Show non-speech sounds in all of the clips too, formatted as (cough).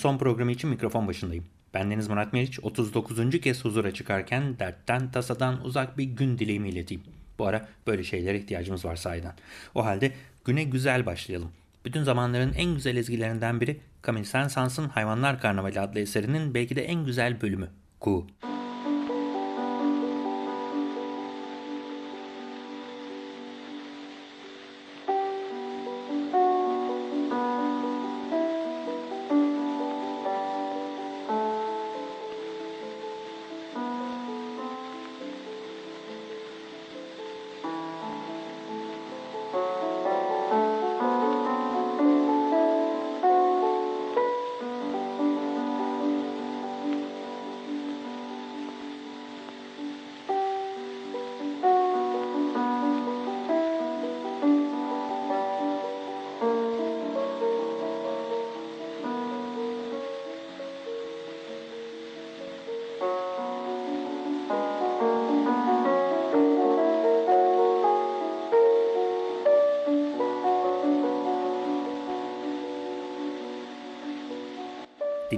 son programı için mikrofon başındayım. Ben Deniz Murat Meriç 39. kez huzura çıkarken dertten tasadan uzak bir gün dileğimi ileteyim. Bu ara böyle şeylere ihtiyacımız var sahiden. O halde güne güzel başlayalım. Bütün zamanların en güzel ezgilerinden biri Camille Saint-Saëns'ın Hayvanlar Karnavali adlı eserinin belki de en güzel bölümü. Ku.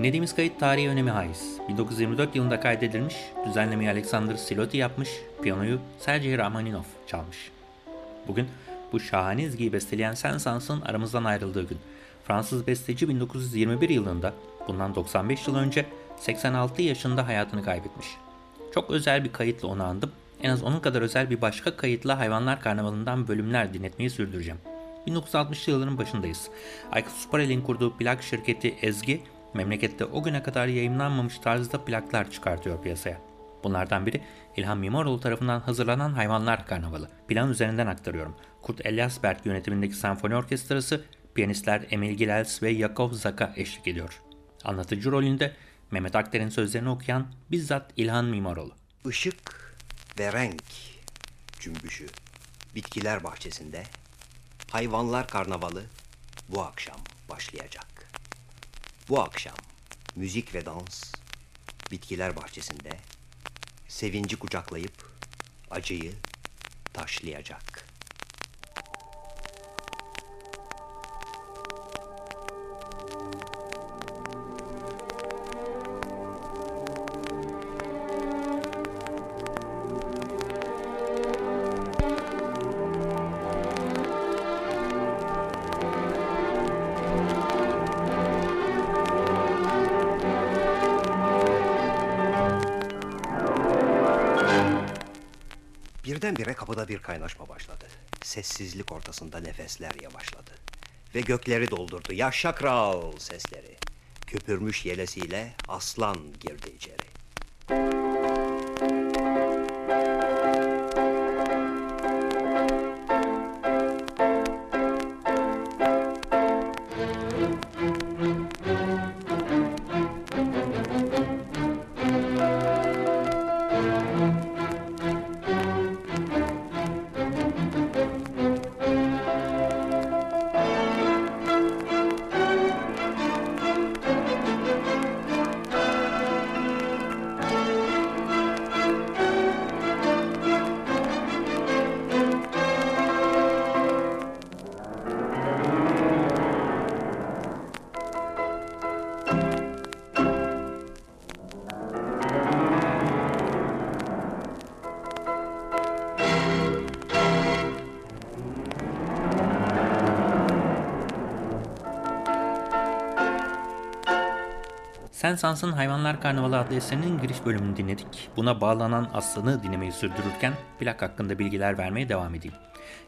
Dinlediğimiz kayıt tarihi önemi haiz. 1924 yılında kaydedilmiş, düzenlemeyi Alexander Siloti yapmış, piyanoyu Sergei Rachmaninov çalmış. Bugün bu şahane ezgiyi besteleyen Saint-Saëns'ın aramızdan ayrıldığı gün. Fransız besteci 1921 yılında, bundan 95 yıl önce 86 yaşında hayatını kaybetmiş. Çok özel bir kayıtla onu andım. En az onun kadar özel bir başka kayıtla Hayvanlar Karnavalı'ndan bölümler dinletmeyi sürdüreceğim. 1960'lı yılların başındayız. Aykut Suparel'in kurduğu plak şirketi Ezgi, memlekette o güne kadar yayınlanmamış tarzda plaklar çıkartıyor piyasaya. Bunlardan biri İlhan Mimaroğlu tarafından hazırlanan Hayvanlar Karnavalı. Plan üzerinden aktarıyorum. Kurt Eliasberg yönetimindeki senfoni orkestrası, piyanistler Emil Gilels ve Yakov Zaka eşlik ediyor. Anlatıcı rolünde Mehmet Akder'in sözlerini okuyan bizzat İlhan Mimaroğlu. Işık ve renk cümbüşü bitkiler bahçesinde hayvanlar karnavalı bu akşam başlayacak. Bu akşam müzik ve dans bitkiler bahçesinde sevinci kucaklayıp acıyı taşlayacak. Birdenbire kapıda bir kaynaşma başladı. Sessizlik ortasında nefesler yavaşladı. Ve gökleri doldurdu yaşa kral sesleri. Köpürmüş yelesiyle aslan girdi içeri. Saint-Saëns'ın Hayvanlar Karnavalı adlı eserinin giriş bölümünü dinledik. Buna bağlanan aslanı dinlemeyi sürdürürken plak hakkında bilgiler vermeye devam edeyim.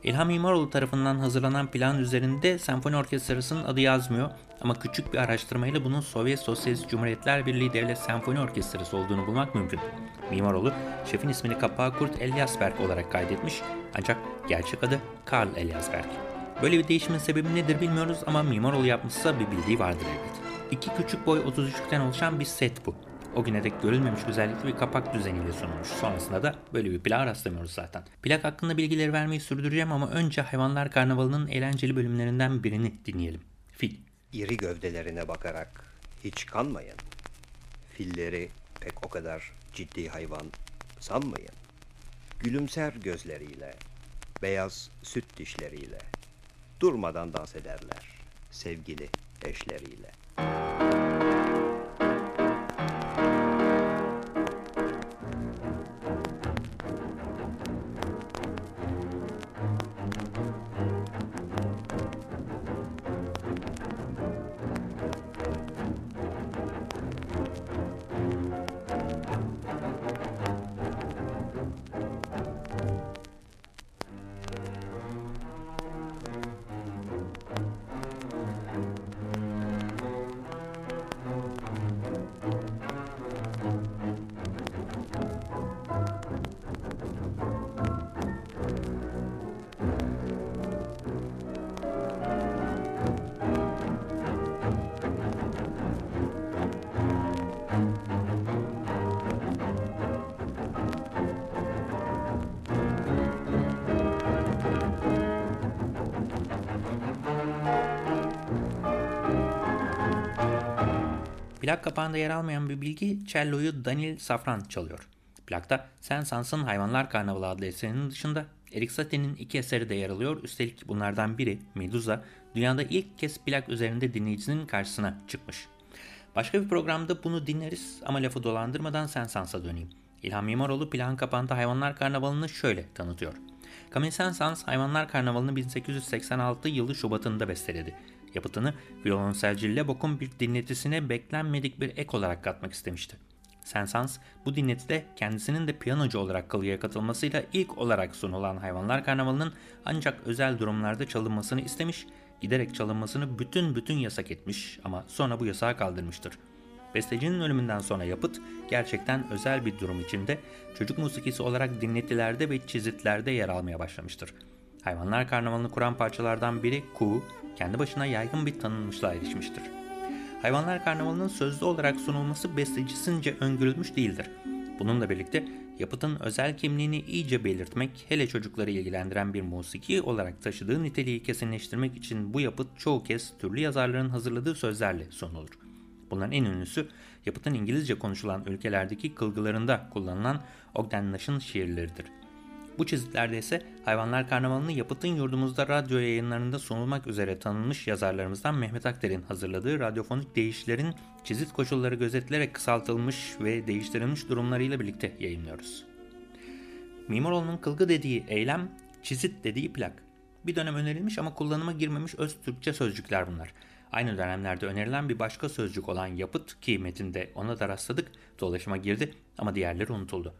İlham İmamoğlu tarafından hazırlanan plan üzerinde senfoni orkestrasının adı yazmıyor ama küçük bir araştırmayla bunun Sovyet Sosyalist Cumhuriyetler Birliği Devlet Senfoni Orkestrası olduğunu bulmak mümkün. Mimaroğlu, şefin ismini kapağı Kurt Eliasberg olarak kaydetmiş ancak gerçek adı Karl Eliasberg. Böyle bir değişimin sebebi nedir bilmiyoruz ama Mimaroğlu yapmışsa bir bildiği vardır elbet. İki küçük boy 33'lükten oluşan bir set bu. O güne dek görülmemiş güzellikli bir kapak düzeniyle sunulmuş. Sonrasında da böyle bir plak rastlamıyoruz zaten. Plak hakkında bilgileri vermeyi sürdüreceğim ama önce Hayvanlar Karnavalı'nın eğlenceli bölümlerinden birini dinleyelim. Fil. İri gövdelerine bakarak hiç kanmayın. Filleri pek o kadar ciddi hayvan sanmayın. Gülümser gözleriyle, beyaz süt dişleriyle durmadan dans ederler sevgili eşleriyle. Plak kapağında yer almayan bir bilgi cello'yu Daniel Safran çalıyor. Plakta Saint-Saëns'ın Hayvanlar Karnavalı adlı eserinin dışında Erik Satie'nin iki eseri de yer alıyor. Üstelik bunlardan biri Medusa dünyada ilk kez plak üzerinde dinleyicisinin karşısına çıkmış. Başka bir programda bunu dinleriz ama lafı dolandırmadan Saint-Saëns'a döneyim. İlhan Mimaroğlu plakın kapağında Hayvanlar Karnavalı'nı şöyle tanıtıyor. Camille Saint-Saëns Hayvanlar Karnavalı'nı 1886 yılı Şubat'ında besteledi. Yapıtını violonselci Leboc'un bir dinletisine beklenmedik bir ek olarak katmak istemişti. Saint-Saëns bu dinletide kendisinin de piyanocu olarak kalıya katılmasıyla ilk olarak sunulan Hayvanlar Karnavalı'nın ancak özel durumlarda çalınmasını istemiş, giderek çalınmasını bütün bütün yasak etmiş ama sonra bu yasağı kaldırmıştır. Bestecinin ölümünden sonra yapıt gerçekten özel bir durum içinde çocuk musikisi olarak dinletilerde ve çizitlerde yer almaya başlamıştır. Hayvanlar Karnavalı'nı kuran parçalardan biri Ku, kendi başına yaygın bir tanınmışlığa erişmiştir. Hayvanlar Karnavalı'nın sözlü olarak sunulması bestecisince öngörülmüş değildir. Bununla birlikte yapıtın özel kimliğini iyice belirtmek, hele çocukları ilgilendiren bir musiki olarak taşıdığı niteliği kesinleştirmek için bu yapıt çoğu kez türlü yazarların hazırladığı sözlerle sunulur. Bunların en ünlüsü yapıtın İngilizce konuşulan ülkelerdeki kılgılarında kullanılan Ogden Nash'ın şiirleridir. Bu çizitlerde ise Hayvanlar Karnavalı'nı yapıtın yurdumuzda radyo yayınlarında sunulmak üzere tanınmış yazarlarımızdan Mehmet Akter'in hazırladığı radyofonik değişlerin çizit koşulları gözetilerek kısaltılmış ve değiştirilmiş durumlarıyla birlikte yayınlıyoruz. Mimaroğlu'nun kılgı dediği eylem, çizit dediği plak. Bir dönem önerilmiş ama kullanıma girmemiş öz Türkçe sözcükler bunlar. Aynı dönemlerde önerilen bir başka sözcük olan yapıt ki metinde ona da rastladık dolaşıma girdi ama diğerleri unutuldu.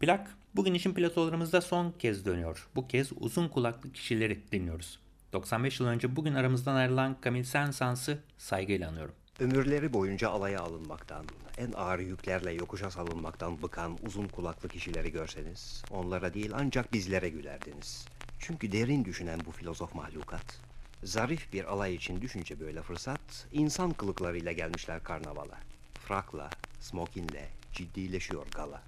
Plak bugün için platolarımızda son kez dönüyor. Bu kez uzun kulaklı kişileri dinliyoruz. 95 yıl önce bugün aramızdan ayrılan Camille Saint-Saëns'ı saygıyla anıyorum. Ömürleri boyunca alaya alınmaktan, en ağır yüklerle yokuşa salınmaktan bıkan uzun kulaklı kişileri görseniz, onlara değil ancak bizlere gülerdiniz. Çünkü derin düşünen bu filozof mahlukat, zarif bir alay için düşünce böyle fırsat, insan kılıklarıyla gelmişler karnavala. Frakla, smokinle, ciddileşiyor gala.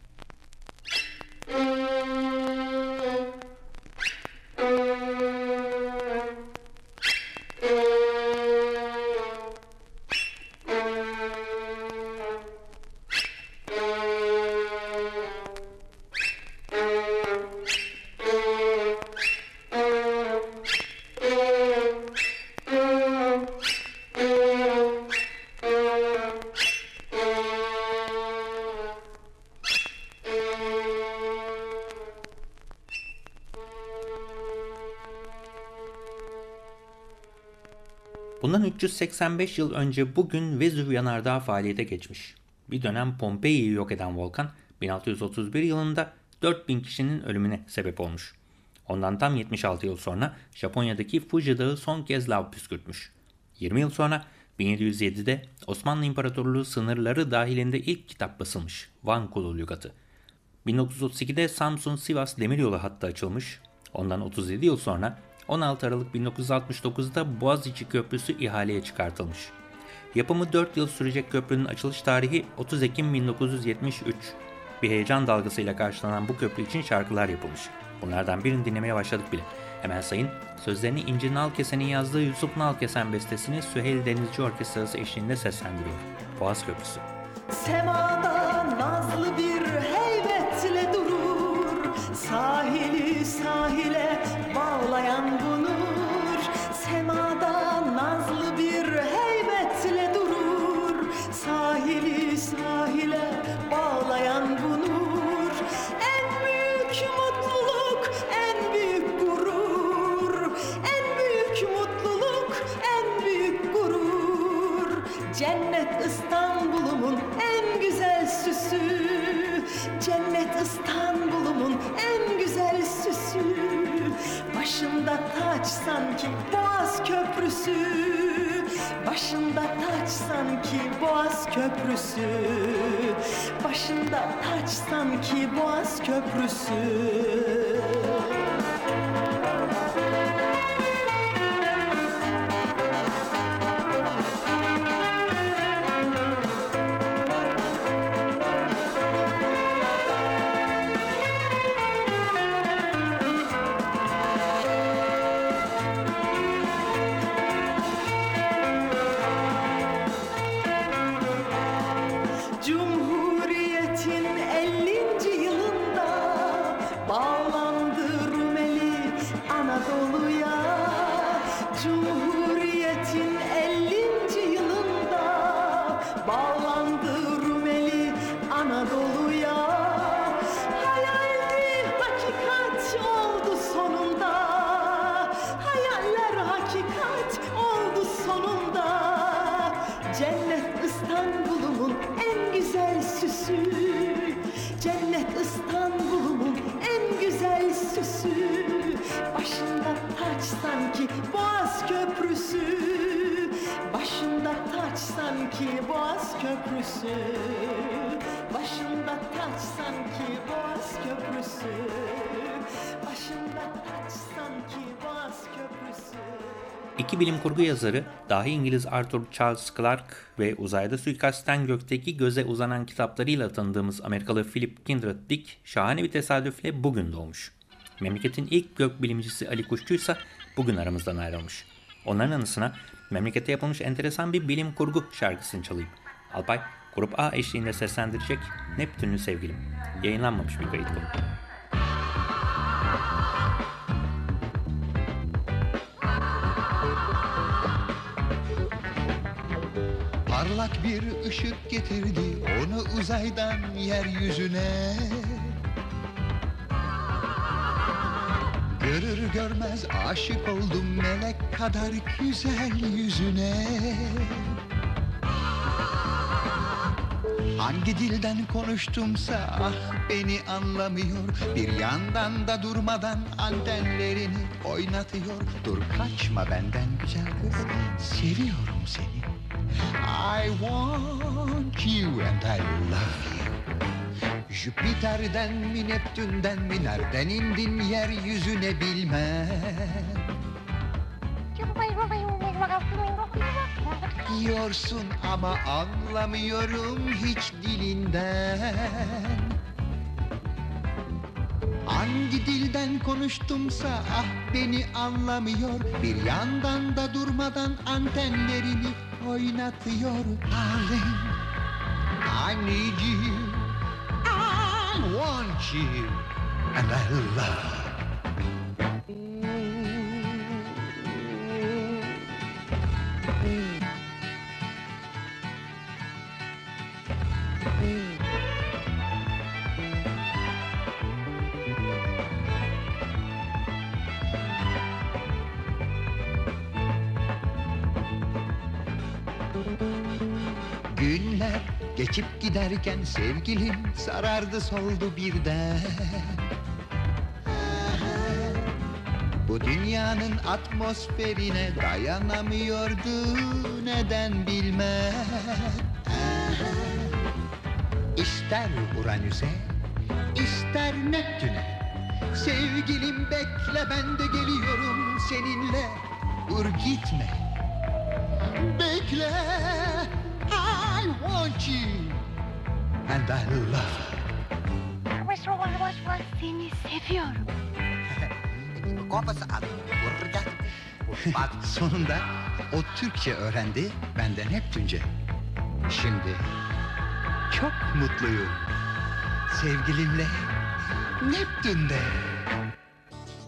Bundan 385 yıl önce bugün Vezüv yanardağı faaliyete geçmiş. Bir dönem Pompei'yi yok eden volkan 1631 yılında 4000 kişinin ölümüne sebep olmuş. Ondan tam 76 yıl sonra Japonya'daki Fuji Dağı son kez lav püskürtmüş. 20 yıl sonra 1707'de Osmanlı İmparatorluğu sınırları dahilinde ilk kitap basılmış Van Kulu Lügatı. 1932'de Samsun-Sivas demiryolu hattı açılmış. Ondan 37 yıl sonra 16 Aralık 1969'da Boğaziçi Köprüsü ihaleye çıkartılmış. Yapımı 4 yıl sürecek köprünün açılış tarihi 30 Ekim 1973. Bir heyecan dalgasıyla karşılanan bu köprü için şarkılar yapılmış. Bunlardan birini dinlemeye başladık bile. Hemen sayın, sözlerini İnci Nalkesen'in yazdığı Yusuf Nalkesen bestesini Süheyl Denizci Orkestrası eşliğinde seslendiriyor. Boğaz Köprüsü. Semada nazlı bir durur Sahili sahile bağlayan bu nur Semada nazlı bir heybetle durur. Sahili sahile bağlayan bu nur En büyük mutluluk, en büyük gurur. En büyük mutluluk, en büyük gurur. Cennet İstanbul'umun en güzel süsü. Cennet İstanbul'umun Başında taç sanki Boğaz Köprüsü. Başında taç sanki Boğaz Köprüsü. Başında taç sanki Boğaz Köprüsü Köprüsü Başında taç sanki Boğaz Köprüsü Başında taç sanki Boğaz Köprüsü Başında taç sanki Boğaz Köprüsü İki bilim kurgu yazarı, dahi İngiliz Arthur Charles Clarke ve Uzayda Suikastten Gökteki Göze uzanan kitaplarıyla tanıdığımız Amerikalı Philip Kindred Dick, şahane bir tesadüfle bugün doğmuş. Memleketin ilk gök bilimcisi Ali Kuşçu ise bugün aramızdan ayrılmış. Onların anısına memlekette yapılmış enteresan bir bilim kurgu şarkısını çalayım. Alpay, Grup A eşliğinde seslendirecek Neptünlü Sevgilim. Yayınlanmamış bir kayıt bu. Parlak bir ışık getirdi onu uzaydan yeryüzüne Görür görmez aşık oldum melek kadar güzel yüzüne. Hangi dilden konuştumsa ah beni anlamıyor. Bir yandan da durmadan antenlerini oynatıyor. Dur kaçma benden güzel kız seviyorum seni. I want you and I love you Jüpiter'den mi Neptün'den mi nereden indin yeryüzüne bilmem. Diyorsun ama anlamıyorum hiç dilinden. Hangi dilden konuştumsa ah beni anlamıyor. Bir yandan da durmadan antenlerini oynatıyor. You I want you And I love. Günler geçip giderken sevgilim sarardı soldu birden. Bu dünyanın atmosferine dayanamıyordu neden bilmem. İster Uranüs'e ister Neptün'e Sevgilim bekle ben de geliyorum seninle. Dur gitme. Bekle want you. And I love Seni seviyorum. (laughs) Sonunda o Türkçe öğrendi benden hep Tunca. Şimdi çok mutluyum. Sevgilimle Neptün'de.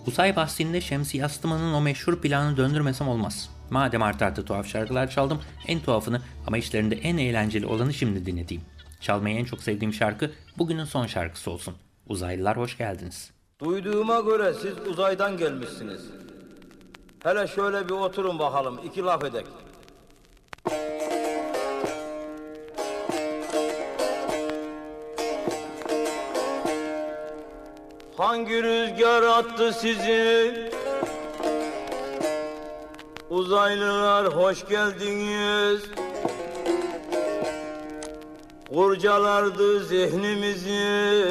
Uzay bahsinde Şemsi Yastıman'ın o meşhur planını döndürmesem olmaz. Madem art arda tuhaf şarkılar çaldım, en tuhafını ama işlerinde en eğlenceli olanı şimdi dinleteyim. Çalmayı en çok sevdiğim şarkı bugünün son şarkısı olsun. Uzaylılar hoş geldiniz. Duyduğuma göre siz uzaydan gelmişsiniz. Hele şöyle bir oturun bakalım, iki laf edek. Hangi rüzgar attı sizi? Uzaylılar hoş geldiniz. Kurcalardı zihnimizi.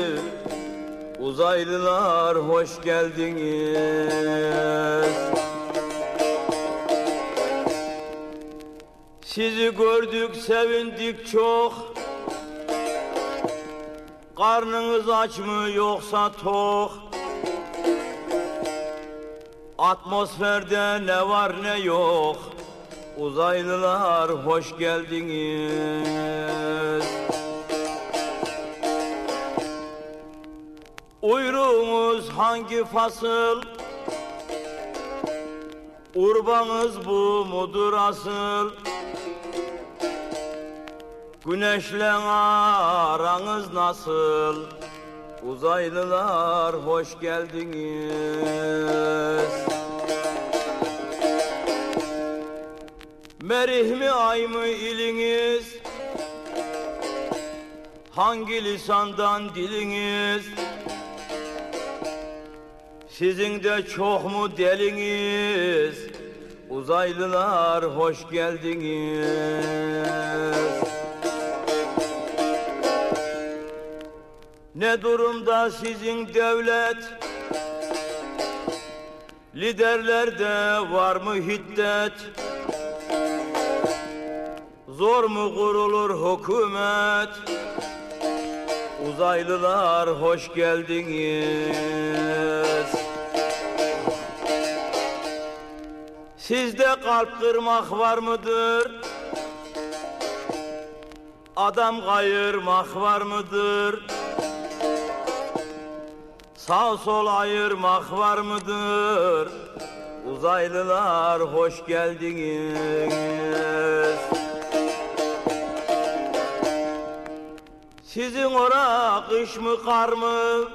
Uzaylılar hoş geldiniz. Sizi gördük sevindik çok. Karnınız aç mı yoksa tok? Atmosferde ne var ne yok. Uzaylılar hoş geldiniz. Uyruğunuz hangi fasıl? Urbanız bu mudur asıl? Güneşle aranız nasıl? Uzaylılar hoş geldiniz. Merih mi ay mı iliniz? Hangi lisandan diliniz? Sizin de çok mu deliniz? Uzaylılar hoş geldiniz. Ne durumda sizin devlet? Liderlerde var mı hiddet? Zor mu kurulur hükümet? Uzaylılar hoş geldiniz. Sizde kalp kırmak var mıdır? Adam kayırmak var mıdır? Sağ sol ayırmak var mıdır? Uzaylılar hoş geldiniz. Sizin ora kış mı kar mı?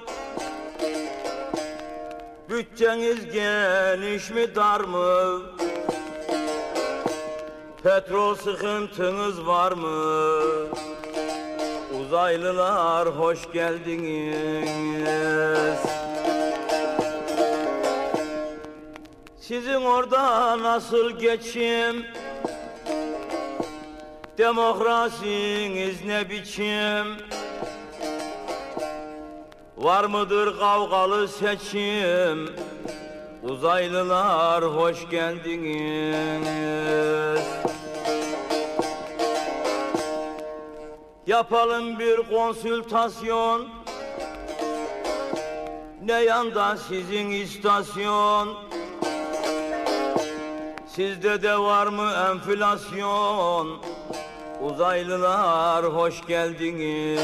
Bütçeniz geniş mi dar mı? Petrol sıkıntınız var mı? Uzaylılar hoş geldiniz. Sizin orada nasıl geçim? Demokrasiniz ne biçim? Var mıdır kavgalı seçim? Uzaylılar hoş geldiniz. Yapalım bir konsültasyon. Ne yanda sizin istasyon? Sizde de var mı enflasyon? Uzaylılar hoş geldiniz.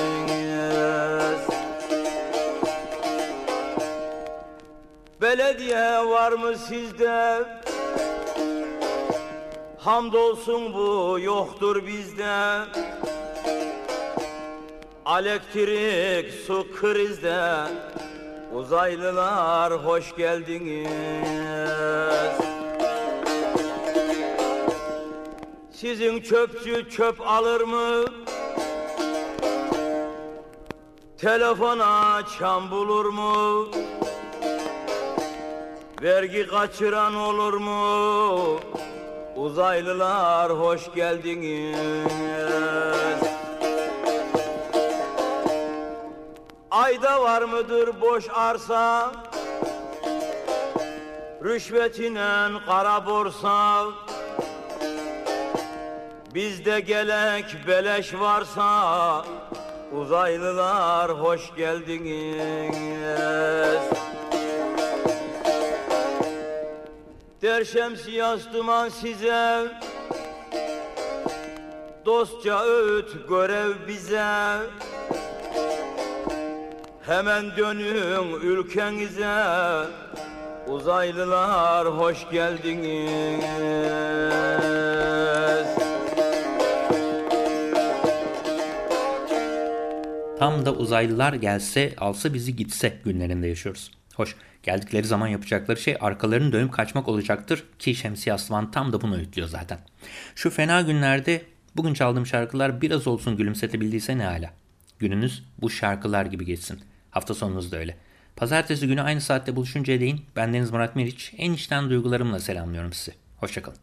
Belediye var mı sizde? Hamdolsun bu yoktur bizde. Elektrik su krizde. Uzaylılar hoş geldiniz. Sizin çöpçü çöp alır mı? Telefona çam bulur mu? Vergi kaçıran olur mu? Uzaylılar hoş geldiniz. Ayda var mıdır boş arsa? Rüşvetinen kara borsa Bizde gelek beleş varsa uzaylılar hoş geldiniz. Der şemsiyas duman size Dostça öğüt görev bize Hemen dönün ülkenize Uzaylılar hoş geldiniz Tam da uzaylılar gelse alsa bizi gitse günlerinde yaşıyoruz. Hoş geldikleri zaman yapacakları şey arkalarını dönüp kaçmak olacaktır ki Şemsiye Aslan tam da bunu öğütlüyor zaten. Şu fena günlerde bugün çaldığım şarkılar biraz olsun gülümsetebildiyse ne hala. Gününüz bu şarkılar gibi geçsin. Hafta sonunuz da öyle. Pazartesi günü aynı saatte buluşuncaya değin bendeniz Murat Meriç en içten duygularımla selamlıyorum sizi. Hoşçakalın.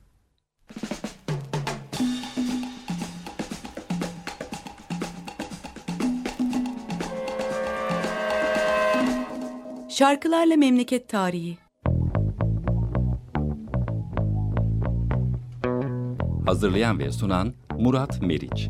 Şarkılarla Memleket Tarihi Hazırlayan ve sunan Murat Meriç.